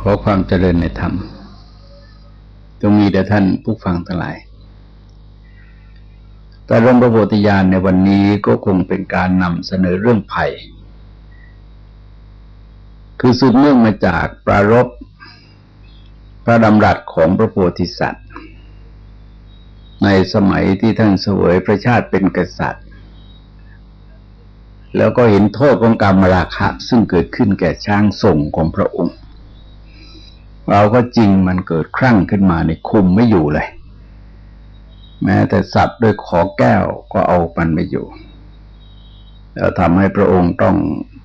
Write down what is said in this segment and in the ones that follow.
ขอความเจริญในธรรมจงมีแด่ท่านผู้ฟังทั้งหลาย แต่ร่มพระโพธิญาณในวันนี้ก็คงเป็นการนำเสนอเรื่องภัย คือสืบเนื่องมาจากปรารบพระดำรัสของพระโพธิสัตว์ ในสมัยที่ท่านเสวยพระชาติเป็นกษัตริย์ แล้วก็เห็นโทษของกรรมราคะซึ่งเกิดขึ้นแก่ช้างส่งของพระองค์ เราก็จริงมันเกิดครั่งขึ้นมาในคุมไม่อยู่เลย แม้แต่สัตว์ด้วยขอแก้วก็เอามันไม่อยู่แล้วทำให้พระองค์ต้อง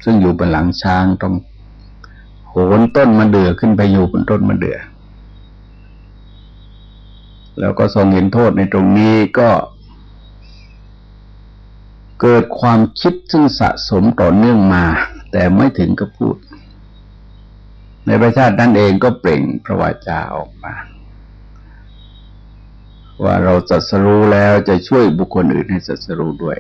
ซึ่งอยู่บนหลังช้างต้องโหนต้นมะเดื่อขึ้นไปอยู่บนต้นมะเดื่อ แล้วก็ทรงเห็นโทษในตรงนี้ก็เกิดความคิดซึ่งสะสมต่อเนื่องมา แต่ไม่ถึงกับพูด ในประชาตินั่นเองก็เปล่งพระวาจาออกมา ว่าเราจัดสรู้แล้วจะช่วยบุคคลอื่นให้จัดสรู้ด้วย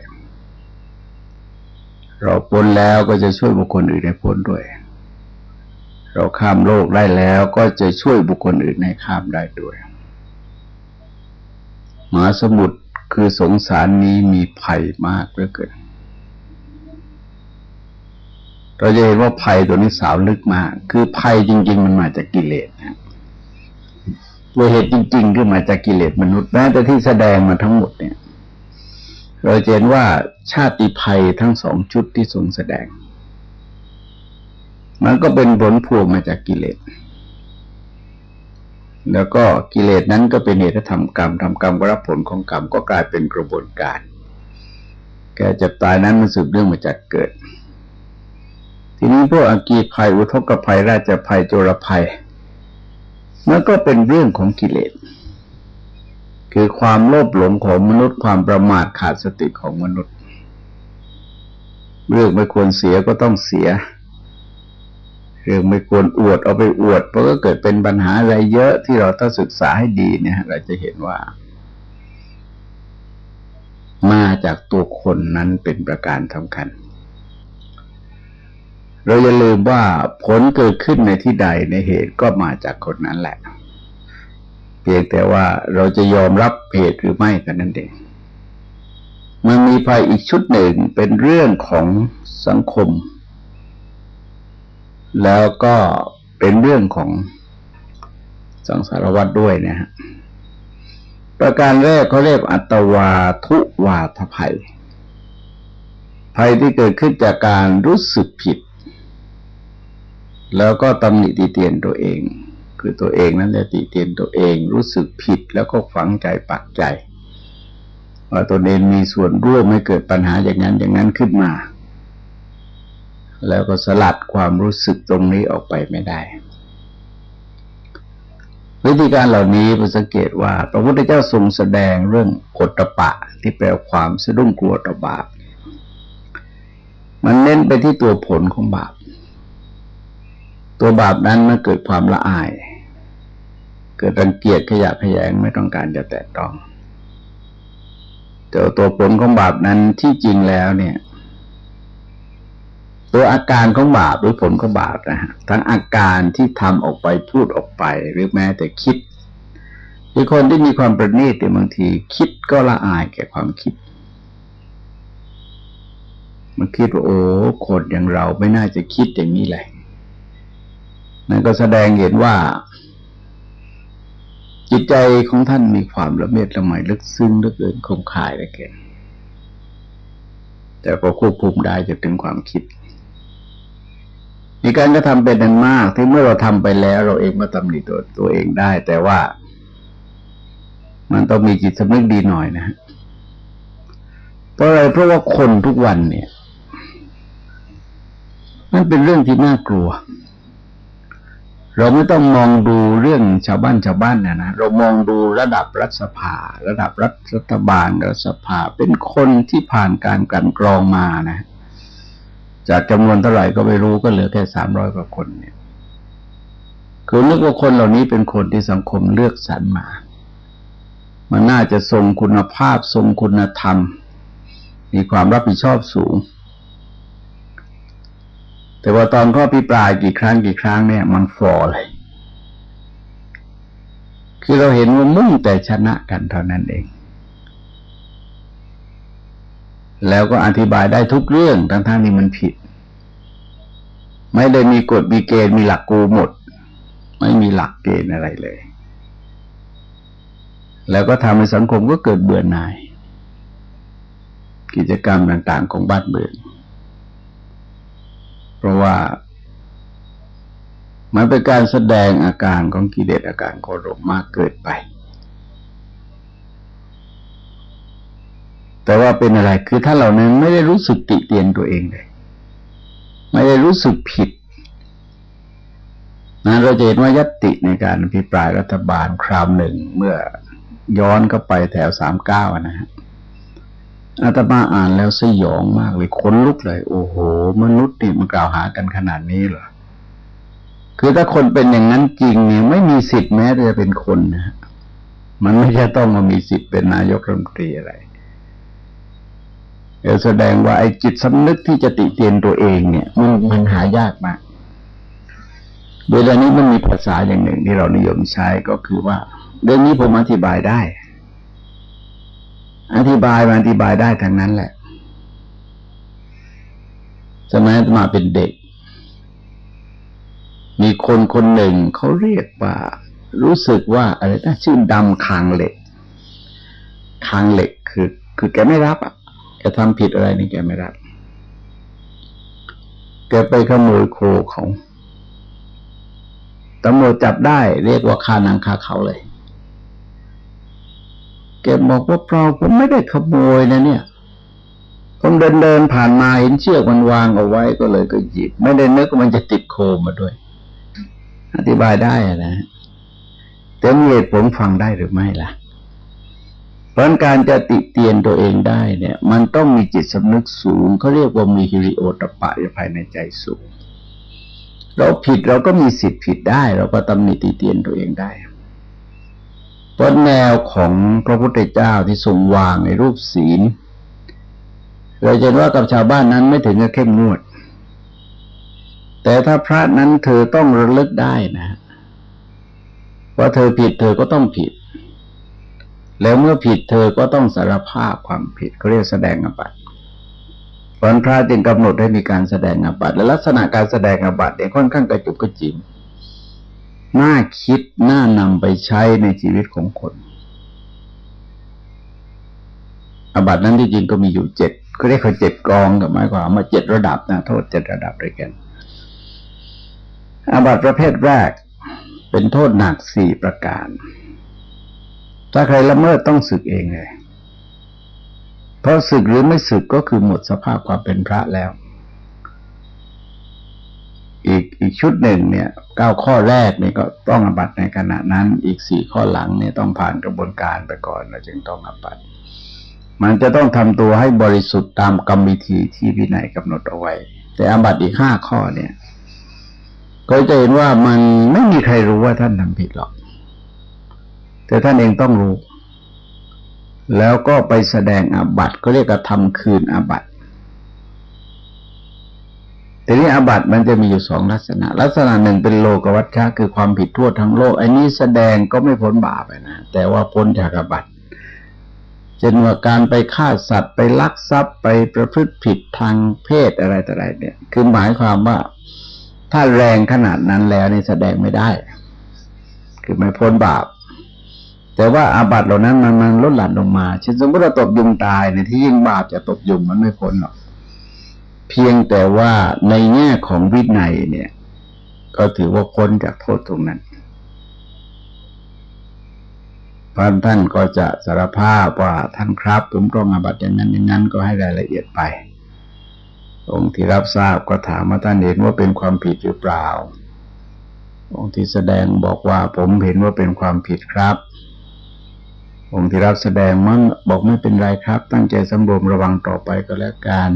เราพ้นแล้วก็จะช่วยบุคคลอื่นให้พ้นด้วย เราข้ามโลกได้แล้วก็จะช่วยบุคคลอื่นให้ข้ามได้ด้วยมหาสมุทรคือสงสารนี้มีภัยมากเหลือเกิน เราจะเห็นว่าภัยตัวนี้สาวลึกมาก คือภัยจริง ๆ มันมาจากกิเลสนะตัวเหตุจริงๆคือมาจากกิเลสมนุษย์แม้แต่ที่แสดงมาทั้งหมดเนี่ย เราเห็นว่าชาติภัยทั้งสองชุดที่ทรงแสดง มันก็เป็นผลพวงมาจากกิเลส แล้วก็กิเลสนั้นก็เป็นเหตุทำกรรมทำกรรมก็รับผลของกรรมก็กลายเป็นกระบวนการ แกจะตายนั้นมันสืบเรื่องมาจากเกิด ทีนี้พวกอากีภัยอุทกภัย ราชภัยโจรภัยมันก็เป็นเรื่องของกิเลส คือความโลภหลงของมนุษย์ความประมาทขาดสติของมนุษย์ เรื่องไม่ควรเสียก็ต้องเสีย เรื่องไม่ควรอวดเอาไปอวดเพราะก็เกิดเป็นปัญหาอะไรเยอะที่เราต้องศึกษาให้ดีเนี่ยเราจะเห็นว่า มาจากตัวคนนั้นเป็นประการสำคัญ เราอย่าลืมว่าผลเกิดขึ้นในที่ใดในเหตุก็มาจากคนนั้นแหละ เพียงแต่ว่าเราจะยอมรับเหตุหรือไม่กันนั่นเองมันมีภัยอีกชุดหนึ่งเป็นเรื่องของสังคม แล้วก็เป็นเรื่องของสังสารวัตรด้วยนะฮะประการแรกเขาเรียกอัตวาทุวาทภัย ภัยที่เกิดขึ้นจากการรู้สึกผิด แล้วก็ตำหนิตีเตียนตัวเอง คือตัวเองนั่นแหละตีเตียนตัวเองรู้สึกผิดแล้วก็ฝังใจปักใจว่าตัวเองมีส่วนร่วมให้เกิดปัญหาอย่างนั้นอย่างนั้นขึ้นมา แล้วก็สลัดความรู้สึกตรงนี้ออกไปไม่ได้วิธีการเหล่านี้เราสังเกตว่า พระพุทธเจ้าทรงแสดงเรื่องกฎปะ ที่แปลความสะดุ้งกลัวต่อบาป มันเน้นไปที่ตัวผลของบาป ตัวบาปนั้นมันเกิดความละอาย เกิดรังเกียจขยะขยงไม่ต้องการจะแตะต้องแต่ตัวผลของบาปนั้นที่จริงแล้วเนี่ย ตัวอาการของบาปหรือผลของบาปนะฮะทั้งอาการที่ทำออกไปพูดออกไป หรือแม้แต่คิดคือคนที่มีความประณีตบางที คิดก็ละอายแก่ความคิดมันคิดว่าโอ้คนอย่างเราไม่น่าจะคิดอย่างนี้เลย นั่นก็แสดงเห็นว่า จิตใจของท่านมีความละเมียดละไมลึกซึ้งลึกเกินคมคายลยเกินแต่ก็ควบคุมได้จะถึงความคิด มีการกระทำเป็นอันมาก ที่เมื่อเราทำไปแล้ว เราเองก็ตำหนิตัวตัวเองได้ แต่ว่า มันต้องมีจิตสำนึกดีหน่อยนะเพราะอะไรเพราะว่าคนทุกวันเนี่ย มันเป็นเรื่องที่น่ากลัว เราไม่ต้องมองดูเรื่องชาวบ้านชาวบ้านนะนะเรามองดูระดับรัฐสภา ระดับรัฐรัฐบาลรัฐสภาเป็นคนที่ผ่านการกันกรองมานะจากจำนวนเท่าไหร่ก็ไม่รู้ก็เหลือแค่สามร้อยกว่าคนเนี่ยคือนึกว่าคนเหล่านี้เป็นคนที่สังคมเลือกสรรมา มันน่าจะทรงคุณภาพทรงคุณธรรม มีความรับผิดชอบสูง แต่ว่าตอนข้อพิปรายกี่ครั้งกี่ครั้งเนี่ยมันฟอเลย คือเราเห็นว่ามุ่งแต่ชนะกันเท่านั้นเอง แล้วก็อธิบายได้ทุกเรื่องทั้งๆที่มันผิด ไม่ได้มีกฎมีเกณฑ์มีหลักกูหมด ไม่มีหลักเกณฑ์อะไรเลย แล้วก็ทำให้สังคมก็เกิดเบื่อหน่าย กิจกรรมต่าง ๆ ของบ้านเมือง เพราะว่ามันเป็นการแสดงอาการของกิเลสอาการโกรธมากเกิดไป แต่ว่าเป็นอะไรคือถ้าเรานั้นไม่ได้รู้สึกติเตียนตัวเองเลย ไม่ได้รู้สึกผิดนะเราจะเห็นว่ายติในการอภิปรายรัฐบาลคราวหนึ่งเมื่อย้อนเข้าไปแถวสามเก้านะฮะ อาตมาอ่านแล้วสยองมากเลยขนลุกเลย โอ้โห มนุษย์นี่มันกล่าวหากันขนาดนี้เหรอคือถ้าคนเป็นอย่างนั้นจริงเนี่ยไม่มีสิทธิ์แม้จะเป็นคนนะมันไม่ใช่ต้องมามีสิทธิ์เป็นนายกรัฐมนตรีอะไรเออแสดงว่าไอ้จิตสำนึกที่จะติเตียนตัวเองเนี่ย มันมันหายากมากเวลานี้มันมีภาษาอย่างหนึ่งที่เรานิยมใช้ก็คือว่า เรื่องนี้ผมอธิบายได้ อธิบายมาอธิบายได้ทั้งนั้นแหละ สมัยมาเป็นเด็ก มีคนคนหนึ่งเขาเรียกว่า รู้สึกว่าอะไรนะชื่อดำคางเหล็ก คางเหล็กคือ คือแกไม่รับอะแกทำผิดอะไรนี่แกไม่รับ แกไปขโมยโคของตำรวจจับได้ เรียกว่าคานังคาเขาเลย แกบอกว่าเปล่าผมไม่ได้ขโมยนะเนี่ยผมเดินเดินผ่านมาเห็นเชือกมันวางเอาไว้ก็เลยก็หยิบ ไม่ได้นึกว่ามันจะติดโคมาด้วย อธิบายได้นะแต่มีเหตุผลฟังได้หรือไม่ล่ะ เพราะการจะติเตียนตัวเองได้เนี่ย มันต้องมีจิตสำนึกสูงเขาเรียกว่ามีฮิริโอตปะภายในใจสูง เราผิดเราก็มีสิทธิ์ผิดได้ เราก็ตำหนิติเตียนตัวเองได้ เพราะแนวของพระพุทธเจ้าที่ทรงวางในรูปศีลเราจะว่ากับชาวบ้านนั้นไม่ถึงกับเข้มงวด แต่ถ้าพระนั้นเธอต้องระลึกได้นะว่าเธอผิดเธอก็ต้องผิด แล้วเมื่อผิดเธอก็ต้องสารภาพความผิดเขาเรียกแสดงอบัติพระพระจึงกำหนดให้มีการแสดงอบัติและลักษณะการแสดงอบัติเนี่ยค่อนข้างกระจุกกระจิม น่าคิดน่านำไปใช้ในชีวิตของคนอบัตินั้นที่จริงก็มีอยู่เจ็ดเขาเรียกเขาเจ็ดกองกับหมายความว่าเจ็ดระดับนะโทษเจ็ดระดับด้วยกันอาบัติประเภทแรก เป็นโทษหนักสี่ประการ ถ้าใครละเมิดต้องสึกเองเลยเพราะสึกหรือไม่สึกก็คือหมดสภาพความเป็นพระแล้ว อีกอีกชุดหนึ่งเนี่ยเก้าข้อแรกเนี่ยก็ต้องอบัตในขณะนั้น อีกสี่ข้อหลังเนี่ยต้องผ่านกระบวนการไปก่อนเราจึงต้องอบัตมันจะต้องทำตัวให้บริสุทธิ์ตามกรรมวิธีที่วินัยกำหนดเอาไว้ แต่อบัตอีกห้าข้อเนี่ย ก็จะเห็นว่ามันไม่มีใครรู้ว่าท่านทำผิดหรอก แต่ท่านเองต้องรู้ แล้วก็ไปแสดงอาบัตก็เรียกกระทำคืนอาบัติ ทีนี้อาบัติมันจะมีอยู่สองลักษณะ ลักษณะหนึ่งเป็นโลกวัชชะคือความผิดทั่วทั้งโลก อันนี้แสดงก็ไม่พ้นบาปนะแต่ว่าพ้นจากอาบัติเช่นว่าการไปฆ่าสัตว์ไปลักทรัพย์ไปประพฤติผิดทางเพศอะไรต่ออะไรเนี่ย คือหมายความว่าถ้าแรงขนาดนั้นแล้วนี่แสดงไม่ได้ คือไม่พ้นบาป แต่ว่าอาบัติเหล่านั้นมันมันลดหลั่นลงมา เช่นสมมติเราตบยุงตายในที่ยิ่งบาปจะตบยุงมันไม่พ้นหรอก เพียงแต่ว่าในแง่ของวินัยเนี่ย ก็ถือว่าพ้นจากโทษตรงนั้นพระท่านก็จะสารภาพว่าท่านครับผมต้องอาบัติอย่างนั้นอย่างนั้นก็ให้รายละเอียดไป องค์ที่รับทราบก็ถามว่าท่านเห็นว่าเป็นความผิดหรือเปล่า องค์ที่แสดงบอกว่าผมเห็นว่าเป็นความผิดครับ องค์ที่รับแสดงมั่งบอกไม่เป็นไรครับ ตั้งใจสำรวมระวังต่อไปก็แล้วกัน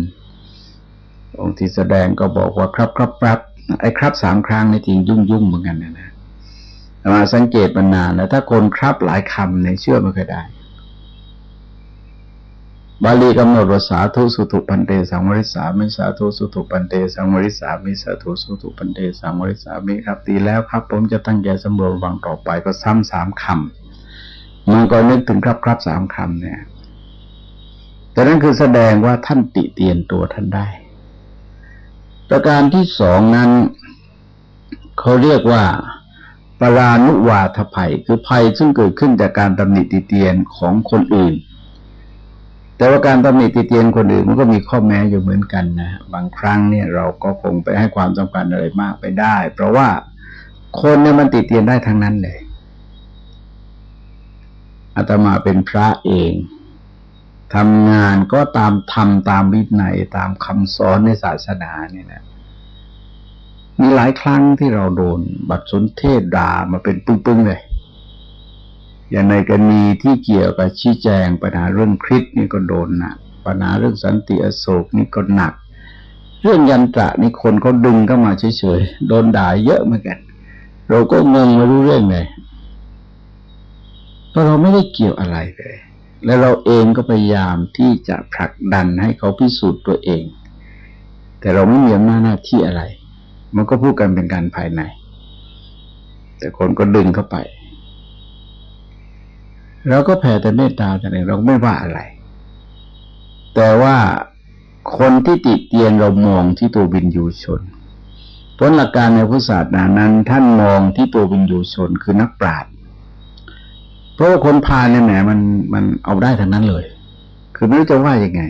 องค์ที่แสดงก็บอกว่าครับครับครับไอ้ครับสามครั้งในจริงยุ่งยุ่งเหมือนกันนะนะมาสังเกตมานานแล้วถ้าคนครับหลายคำในเชื่อไม่เคยได้ บาลีกำหนดว่าสาธุสุตุปันเตสังวริสามิสาธุสุตุปันเตสังวริสามิสาธุสุตุปันเตสังวริสามิครับตีแล้วครับ ผมจะตั้งใจสำรวจวังต่อไปก็ซ้ำสามคำมันก็นึกถึงครับครับสามคำเนี่ยแต่นั่นคือแสดงว่าท่านติเตียนตัวท่านได้ ประการที่สองนั้น เขาเรียกว่าปรานุวาทภัย คือภัยซึ่งเกิดขึ้นจากการตำหนิติเตียนของคนอื่น แต่ว่าการตำหนิติเตียนคนอื่นมันก็มีข้อแม้อยู่เหมือนกันนะบางครั้งเนี่ยเราก็คงไปให้ความสำคัญอะไรมากไปได้ เพราะว่าคนเนี่ยมันติเตียนได้ทั้งนั้นเลยอาตมาเป็นพระเอง ทำงานก็ตามธรรมตามวินัยตามคำสอนในศาสนาเนี่ยนะมีหลายครั้งที่เราโดน บัตรสนเทศด่ามาเป็นปึ้งๆเลย อย่างในกรณีที่เกี่ยวกับชี้แจงปัญหาเรื่องคริสนี่ก็โดนหนักปัญหาเรื่องสันติอโศกนี่ก็หนัก เรื่องยันตระนี่คนเขาดึงเข้ามาเฉยๆโดนด่าเยอะเหมือนกัน เราก็งงไม่รู้เรื่องเลยเพราะเราไม่ได้เกี่ยวอะไรเลย และเราเองก็พยายามที่จะผลักดันให้เขาพิสูจน์ตัวเอง แต่เราไม่มีอำนาจหน้าที่อะไร มันก็พูดกันเป็นการภายใน แต่คนก็ดึงเข้าไปเราก็แผ่แต่เมตตาแต่เองเราไม่ว่าอะไร แต่ว่าคนที่ติดเตียนเรามองที่ตัววินยูชนผลหลักการในพุทธศาสนานั้น ท่านมองที่ตัววินยูชนคือนักปราชญ์ เพราะว่าคนพาเนี่ยแหมมันมันเอาได้ทั้งนั้นเลย คือไม่รู้จะว่ายังไง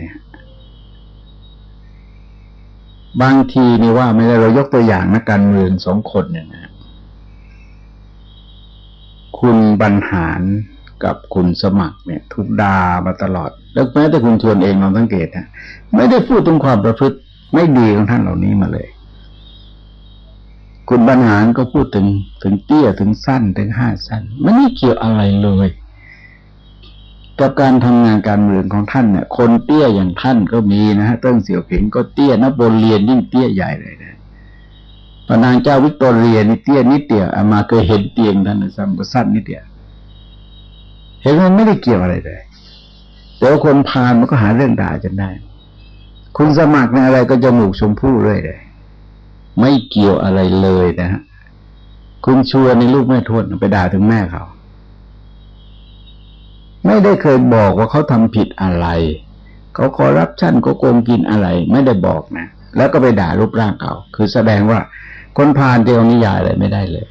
บางทีนี่ว่าไม่ได้เรายกตัวอย่างนักการเมืองสองคนเนี่ยนะคุณบรรหารกับคุณสมัครเนี่ย ถูกด่ามาตลอด แล้วแม้แต่คุณชวนเองลองสังเกตนะไม่ได้พูดถึงความประพฤติไม่ดีของท่านเหล่านี้มาเลย คุณบรรหารก็พูดถึงถึงเตี้ยถึงสั้นถึงห้าสั้นไม่ได้เกี่ยวอะไรเลยกับการทำงานการเมืองของท่านเนี่ย คนเตี้ยอย่างท่านก็มีนะฮะเติ้งเสี่ยวผิงก็เตี้ยนับนเรียนยิ่งเตี้ยใหญ่เลยนะพระนางเจ้าวิกตอเรียนี่เตี้ยนิดเดียวอามาเคยเห็นเตียงท่านซ้ำก็สั้นนิดเดียวเห็นมันไม่ได้เกี่ยวอะไรเลยแต่ว่าคนพาลมันก็หาเรื่องด่าจนได้ คุณสมัครในอะไรก็จมูกชมพู่เรื่อยเลย ไม่เกี่ยวอะไรเลยนะฮะคุณชวนในลูกแม่ทวดไปด่าถึงแม่เขา ไม่ได้เคยบอกว่าเขาทำผิดอะไร เขาคอรับชั่นก็โกงกินอะไร ไม่ได้บอกนะแล้วก็ไปด่ารูปร่างเขาคือแสดงว่า คนพาลเดียวนิยายอะไรไม่ได้เลย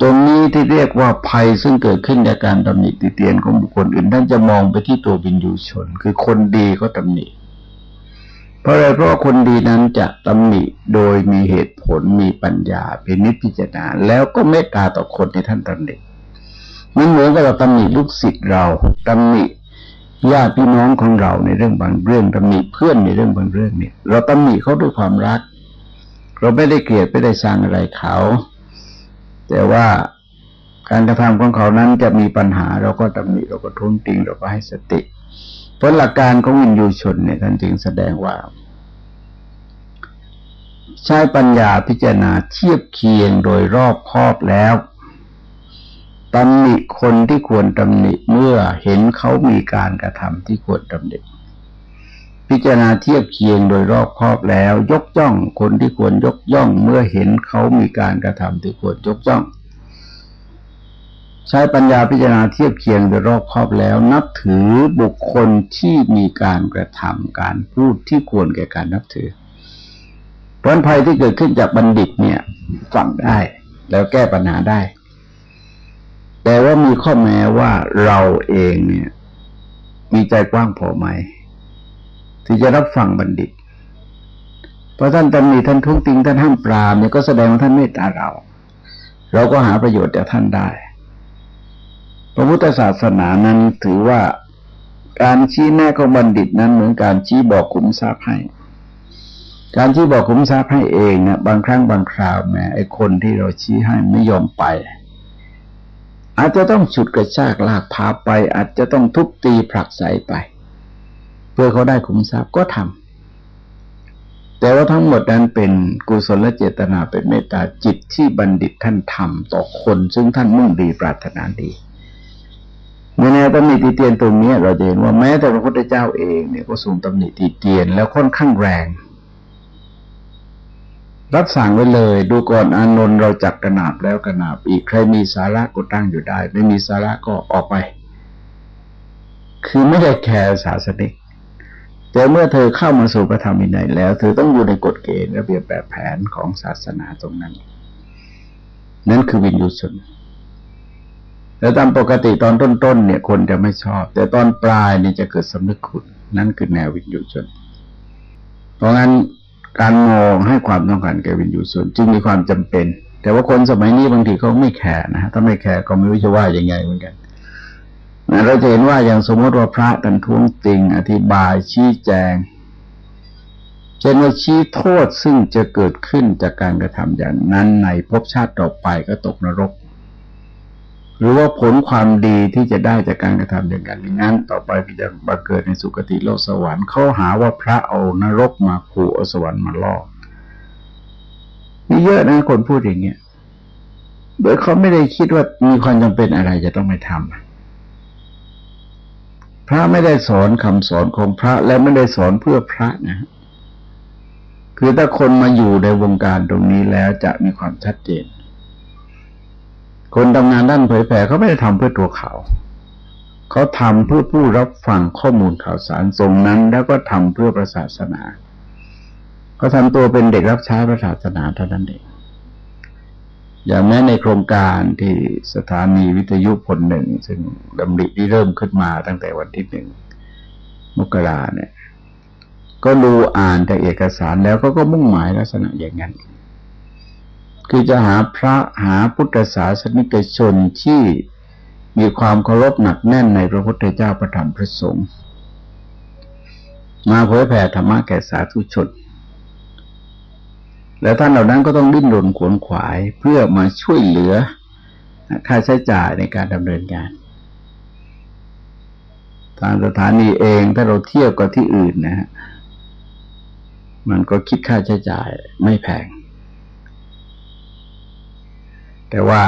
ตรงนี้ที่เรียกว่าภัยซึ่งเกิดขึ้นจากการตำหนิติเตียนของบุคคลอื่นท่านจะมองไปที่ตัววินยูชน คือคนดีก็ตำหนิ เพราะอะไรเพราะว่าคนดีนั้นจะตำหนิโดยมีเหตุผลมีปัญญาเป็นนิพพิจารณาแล้วก็เมตตาต่อคนที่ท่านตำหนิมันเหมือนกับเราตำหนิลูกศิษย์เราตำหนิญาติพี่น้องของเราในเรื่องบางเรื่องตำหนิเพื่อนในเรื่องบางเรื่องเนี่ย เราตำหนิเขาด้วยความรัก เราไม่ได้เกลียดไม่ได้สร้างอะไรเขา แต่ว่าการกระทำของเขานั้นจะมีปัญหา เราก็ตำหนิเราก็ทุนติงเราก็ให้สติ เพราะหลักการของวินยูชนเนี่ยท่านจึงแสดงว่า ใช้ปัญญาพิจารณาเทียบเคียงโดยรอบครอบแล้วตำหนิคนที่ควรตำหนิเมื่อเห็นเขามีการกระทำที่ควรตำหนิพิจารณาเทียบเคียงโดยรอบครอบแล้ว ยกย่องคนที่ควรยกย่องเมื่อเห็นเขามีการกระทำที่ควรยกย่อง ใช้ปัญญาพิจารณาเทียบเคียงโดยรอบครอบแล้ว นับถือบุคคลที่มีการกระทำการพูดที่ควรแก่การนับถือผลภัยที่เกิดขึ้นจากบัณฑิตเนี่ยฟังได้แล้วแก้ปัญหาได้ แต่ว่ามีข้อแม้ว่าเราเองเนี่ย มีใจกว้างพอไหม ที่จะรับฟังบัณฑิต เพราะท่านตำหนิท่านทุกติงท่านห้ามปรามเนี่ยก็แสดงว่าท่านเมตตาเรา เราก็หาประโยชน์จากท่านได้ พระพุทธศาสนานั้นถือว่าการชี้แนะของบัณฑิตนั้นเหมือนการชี้บอกขุมทรัพย์ให้ การชี้บอกขุมทรัพย์ให้เองเนี่ยบางครั้งบางคราวแม้ไอ้คนที่เราชี้ให้ไม่ยอมไป อาจจะต้องฉุดกระชากลากพาไป อาจจะต้องทุบตีผลักใสไป เพื่อเขาได้ขุมทรัพย์ก็ทำแต่ว่าทั้งหมดนั้นเป็นกุศลเจตนาเป็นเมตตาจิตที่บัณฑิตท่านทำต่อคน ซึ่งท่านมุ่งดีปรารถนาดี เมื่อแนวตำหนิตีเตียนตรงนี้เราจะเห็นว่าแม้แต่พระพุทธเจ้าเองเนี่ยก็ทรงตำหนิตีเตียนแล้วค่อนข้างแรง รับสั่งไว้เลย ดูก่อนอานนท์เราจักกระนาบแล้วกระนาบอีกใครมีสาระก็ตั้งอยู่ได้ ไม่มีสาระก็ออกไป คือไม่ได้แคร์ศาสนิกแต่เมื่อเธอเข้ามาสู่พระธรรมวินัยแล้ว เธอต้องอยู่ในกฎเกณฑ์ระเบียบแบบแผนของศาสนาตรงนั้น นั่นคือวิญญูชน แล้วตามปกติตอนต้นๆเนี่ยคนจะไม่ชอบ แต่ตอนปลายนี่จะเกิดสำนึกคุณนั่นคือแนววิญญูชน เพราะงั้นการมองให้ความต้องการแก่วิญญูชนจึงมีความจำเป็น แต่ว่าคนสมัยนี้บางทีเขาไม่แคร์นะถ้าไม่แคร์ก็ไม่รู้จะว่ายังไงเหมือนกันเราจะเห็นว่าอย่างสมมติว่าพระตันท้วงติง อธิบายชี้แจงเช่นว่าชี้โทษซึ่งจะเกิดขึ้นจากการกระทำอย่างนั้นในภพชาติต่อไปก็ตกนรก หรือว่าผลความดีที่จะได้จากการกระทำอย่างนั้น ต่อไปจะมาเกิดในสุคติโลกสวรรค์เขาหาว่าพระเอานรกมาขู่เอาสวรรค์มาล่อนี่เยอะนะคนพูดอย่างเงี้ยโดยเขาไม่ได้คิดว่ามีความจำเป็นอะไรจะต้องไปทำพระไม่ได้สอนคำสอนของพระและไม่ได้สอนเพื่อพระนะคือถ้าคนมาอยู่ในวงการตรงนี้แล้วจะมีความชัดเจน คนทำงานด้านเผยแผ่เขาไม่ได้ทำเพื่อตัวเขา เขาทำเพื่อผู้รับฟังข้อมูลข่าวสารทรงนั้น แล้วก็ทำเพื่อประศาสนาเขาทำตัวเป็นเด็กรับใช้ประศาสนาเท่านั้นเองอย่างแม้ในโครงการที่สถานีวิทยุผลหนึ่ง ซึ่งดำริที่เริ่มขึ้นมาตั้งแต่วันที่หนึ่งมกราเนี่ย ก็ดูอ่านจากเอกสารแล้วก็ก็มุ่งหมายลักษณะอย่างนั้น คือจะหาพระหาพุทธศาสนิกชนที่มีความเคารพหนักแน่นในพระพุทธเจ้าประธรรมพระสงฆ์มาเผยแผ่ธรรมะแก่สาธุชน แล้วท่านเหล่านั้นก็ต้องดิ้นรนขวนขวายเพื่อมาช่วยเหลือค่าใช้จ่ายในการดำเนินงานทางสถานีเองถ้าเราเทียบกับที่อื่นนะฮะมันก็คิดค่าใช้จ่ายไม่แพง แต่ว่า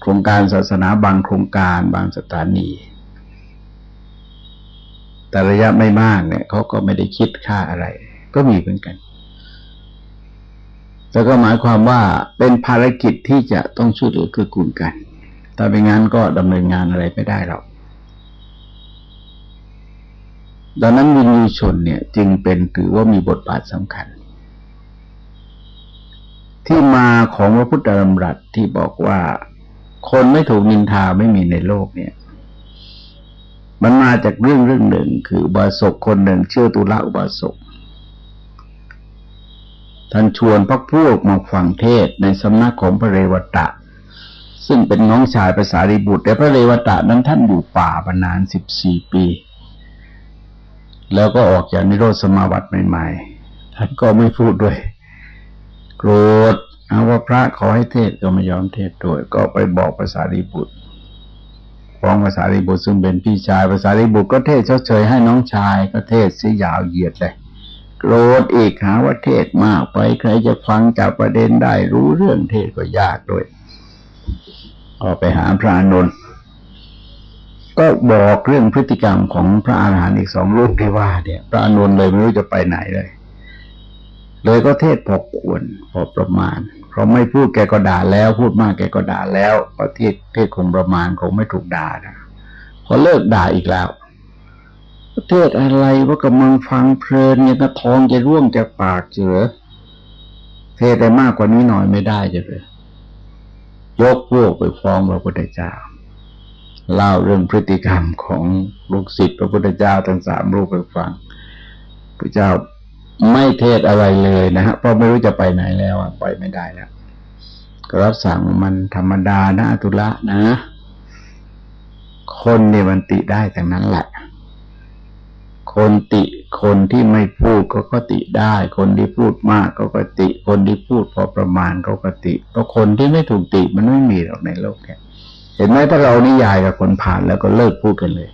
โครงการศาสนาบางโครงการบางสถานี แต่ระยะไม่มากเนี่ยเขาก็ไม่ได้คิดค่าอะไร ก็มีเหมือนกันแล้วก็หมายความว่าเป็นภารกิจที่จะต้องช่วยเหลือคือกูลกันถ้าเป็นงั้นก็ดำเนินงานอะไรไม่ได้หรอกดังนั้นวินยูชนเนี่ยจึงเป็นถือว่ามีบทบาทสำคัญ ที่มาของพระพุทธธรรมรัตที่บอกว่า คนไม่ถูกนินทาไม่มีในโลกเนี่ย มันมาจากเรื่องเรื่องหนึ่ง คืออุบาสกคนหนึ่งเชื่อตุละอุบาสกท่านชวนพักพวกมาฟังเทศในสำนักของพระเรวตะ ซึ่งเป็นน้องชายภาษาริบุตร แต่พระเรวตะนั้นท่านอยู่ป่ามานานสิบสี่ปี แล้วก็ออกจากนิโรธสมาบัติใหม่ ๆ ท่านก็ไม่พูดด้วย กรธเอาว่าพระขอให้เทศก็ไม่ยอมเทศด้วย ก็ไปบอกภาษาริบุตรฟ้องภาษาริบุตรซึ่งเป็นพี่ชายภาษาริบุตรก็เทศเฉยๆให้น้องชายก็เทศเสียยาวเหยียดเลยโกรธอีกหาว่าเทศมากไปใครจะฟังจับประเด็นได้รู้เรื่องเทศก็ยากด้วยออกไปหาพระอนุนก็บอกเรื่องพฤติกรรมของพระอาหารหันต์อีกสองรูปที่ว่าเนี่ย พระอนุนเลยไม่รู้จะไปไหนเลย เลยก็เทศพอควรพอประมาณ เพราะไม่พูดแกก็ด่าแล้ว พูดมากแกก็ด่าแล้วประเทศเทศคงประมาณคงไม่ถูกด่านะพอเลิกด่าอีกแล้วเทศอะไรว่ากำลังฟังเพลินเนี่ยกระทองจะร่วงจากปากเจือเทศได้มากกว่านี้หน่อยไม่ได้จะเลยยกพวกไปฟ้องพระพุทธเจ้าเล่าเรื่องพฤติกรรมของลูกศิษย์พระพุทธเจ้าทั้งสามรูปไปฟังพระเจ้า ไม่เทศอะไรเลยนะฮะเพราะไม่รู้จะไปไหนแล้วไปไม่ได้แล้วก็รับสั่งมันธรรมดานะตุละนะ คนเนี่ยมันติได้แต่นั้นแหละ คนติคนที่ไม่พูดก็ก็ติได้ คนที่พูดมากก็ก็ติ คนที่พูดพอประมาณก็ก็ติเพราะคนที่ไม่ถูกติมันไม่มีหรอกในโลกเนี่ยเห็นไหมถ้าเรานิยายกับคนผ่านแล้วก็เลิกพูดกันเลย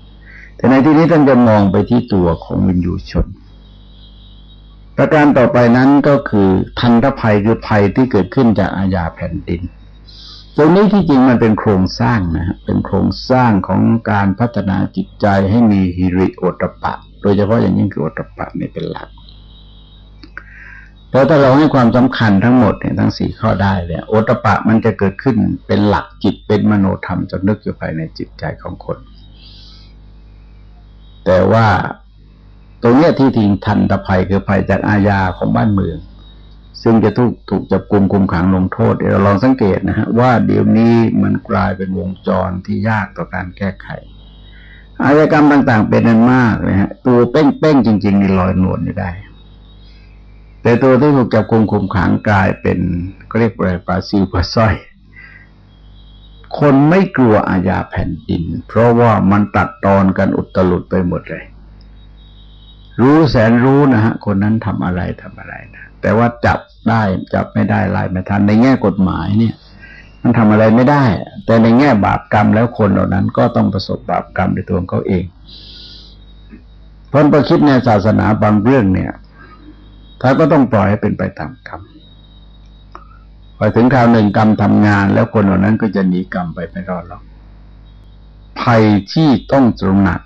แต่ในที่นี้ท่านจะมองไปที่ตัวของวินยูชน ประการต่อไปนั้นก็คือทันตภัยคือภัยที่เกิดขึ้นจากอาญาแผ่นดิน ตรงนี้ที่จริงมันเป็นโครงสร้างนะเป็นโครงสร้างของการพัฒนาจิตใจให้มีฮิริโอตปะ โดยเฉพาะอย่างยิ่งคือวัตปะนี่เป็นหลักเพราะถ้าเราให้ความสำคัญทั้งหมดเนี่ยทั้งสี่ข้อได้เนี่ยโอตปะมันจะเกิดขึ้นเป็นหลักจิตเป็นมโนธรรมจนนึกอยู่ภายในจิตใจของคน แต่ว่า ตรงเนี้ยที่ทิ้งทันตภัยคือภัยจากอาญาของบ้านเมือง ซึ่งจะถูกถูกจับกลุ่มคุมขังลงโทษเราลองสังเกตนะฮะว่าเดี๋ยวนี้มันกลายเป็นวงจรที่ยากต่อการแก้ไข อาญากรรมต่างๆเป็นนันมากเลยฮะตัวเป้งๆจริงๆนี่ลอยนวลไม่ได้ แต่ตัวที่ถูกจับคุมคุมขังกลายเป็นก็เรียกว่าปลาซิวปลาสร้อยคนไม่กลัวอาญาแผ่นดิน เพราะว่ามันตัดตอนกันอุตลุดไปหมดเลย รู้แสนรู้นะฮะ คนนั้นทำอะไรทำอะไรนะแต่ว่าจับได้จับไม่ได้ไลายไม่ทันในแง่กฎหมายเนี่ย มันทำอะไรไม่ได้ แต่ในแง่บาปกรรมแล้วคนเหล่านั้น ก็ต้องประสบบาปกรรมในตัวของเขาเองเพราะประคิดในศาสนาบางเรื่องเนี่ยถ้าก็ต้องปล่อยให้เป็นไปตามกรรมพอถึงคราวหนึ่งกรรมทำงาน แล้วคนเหล่านั้นก็จะหนีกรรมไปไม่รอดหรอกภัยที่ต้องตระหนัก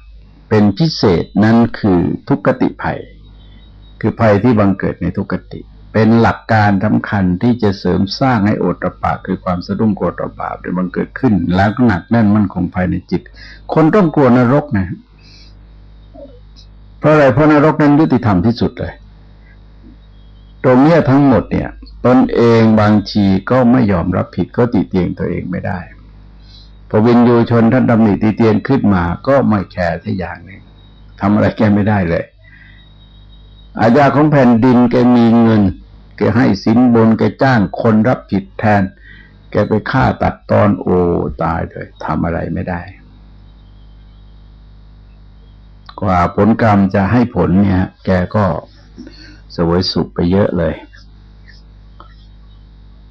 เป็นพิเศษนั้นคือทุกขติภัย คือภัยที่บังเกิดในทุกขติ เป็นหลักการสำคัญที่จะเสริมสร้างให้โอตะปาคือความสะดุ้งโกรธบาปได้บังเกิดขึ้น แล้วก็หนักแน่นมั่นคงภายในจิต คนต้องกลัวนรกนะ เพราะอะไรเพราะนรกนั้นยุติธรรมที่สุดเลย ตรงนี้ทั้งหมดเนี่ย ตนเองบางทีก็ไม่ยอมรับผิดก็ติเตียงตัวเองไม่ได้ อวินยูชนท่านดำหนิติเตียนขึ้นมา ก็ไม่แคร์ที่อย่างนี้ทำอะไรแกไม่ได้เลย อาญาของแผ่นดินแกมีเงิน แกให้สินบนแกจ้างคนรับผิดแทน แกไปฆ่าตัดตอนโอตายเลยทำอะไรไม่ได้ กว่าผลกรรมจะให้ผลเนี่ย แกก็สวยสุขไปเยอะเลย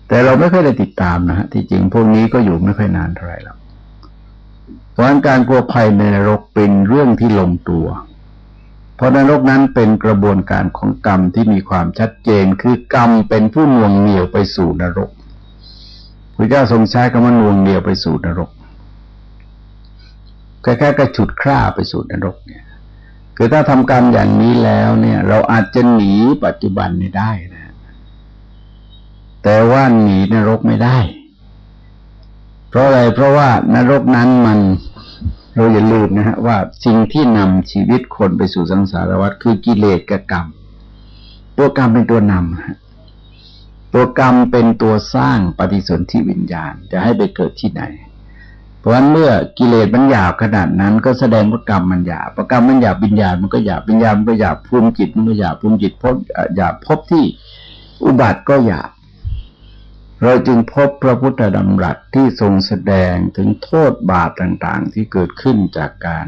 แต่เราไม่ค่อยได้ติดตามนะฮะที่จริงพวกนี้ก็อยู่ไม่ค่อยนานเท่าไหร่แล้ว เพราะการกลัวภัยในนรกเป็นเรื่องที่ลงตัว เพราะนรกนั้นเป็นกระบวนการของกรรมที่มีความชัดเจนคือกรรมเป็นผู้น่วงเหนียวไปสู่นรกพระเจ้าทรงใช้คำว่าน่วงเหนียวไปสู่นรกแค่ๆกระฉุดคร่าไปสู่นรกเนี่ย คือถ้าทำกรรมอย่างนี้แล้วเนี่ย เราอาจจะหนีปัจจุบันนี้ได้นะ แต่ว่าหนีนรกไม่ได้ เพราะอะไรเพราะว่านรกนั้นมันเราอย่าลืมนะฮะว่าสิ่งที่นำชีวิตคนไปสู่สังสารวัฏคือกิเลสกับกรรม ตัวกรรมเป็นตัวนำตัวกรรมเป็นตัวสร้างปฏิสนธิวิญญาณจะให้ไปเกิดที่ไหน เพราะฉะนั้นเมื่อกิเลสมันหยาบขนาดนั้น ก็แสดงว่ากรรมมันหยาบประกรรมมันหยาบวิญญาณมันก็หยาบวิญญาณมันก็หยาบภูมิจิตมันก็หยาบภูมิจิตพบหยาบพบที่อุบัติก็หยาบ เราจึงพบพระพุทธดำรัสที่ทรงแสดงถึงโทษบาปต่างๆ ที่เกิดขึ้นจากการ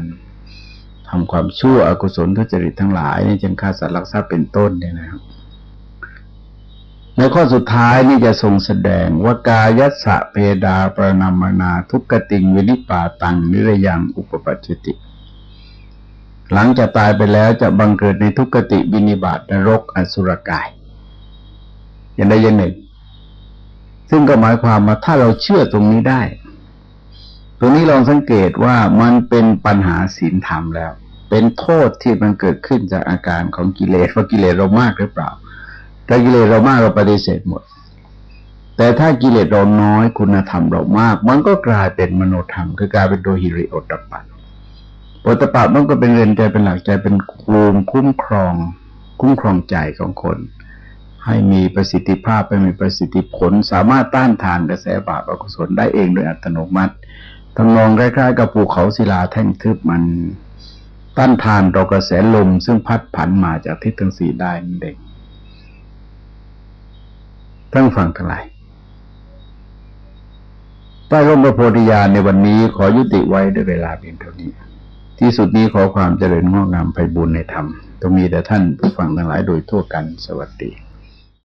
ทำความชั่วอกุศลทุจริตทั้งหลายในจังฆ่าสัตว์ลักทรัพย์เป็นต้นเนี่ยนะครับในข้อสุดท้ายนี่จะทรงแสดงว่ากายัสะเพดาประนามนาทุกติงวินิปาตังนิรยังอุปปัจติ หลังจากตายไปแล้วจะบังเกิดในทุกติบินิบาตนรกอสุรกายอย่างใดอย่างหนึ่ง ซึ่งก็หมายความว่าถ้าเราเชื่อตรงนี้ได้ ตรงนี้ลองสังเกตว่ามันเป็นปัญหาศีลธรรมแล้ว เป็นโทษที่มันเกิดขึ้นจากอาการของกิเลสว่ากิเลสเรามากหรือเปล่าถ้ากิเลสเรามากเราปฏิเสธหมด แต่ถ้ากิเลสเราน้อยคุณธรรมเรามาก มันก็กลายเป็นมโนธรรม คือกลายเป็นตัวหิริโอตปัตโอตปัตมันก็เป็นเรือนใจเป็นหลักใจเป็นคูมคุ้มครอง คุ้มครองใจของคน ให้มีประสิทธิภาพไปมีประสิทธิผล สามารถต้านทานกระแสบาปอกุศลได้เองโดยอัตโนมัติทำนองคล้ายๆกับภูเขาศิลาแท่งทึบมัน ต้านทานต่อกระแสลม ซึ่งพัดผันมาจากทิศทั้งสี่ได้นั่นเองทั้งฟังทั้งหลายใต้ร่มพระโพธิญาณในวันนี้ขอยุติไว้ด้วยเวลาเพียงเท่านี้ ที่สุดนี้ขอความเจริญงอกงามไปบุญในธรรมต้องมีแต่ท่านผู้ฟังทั้งหลายโดยทั่วกันสวัสดี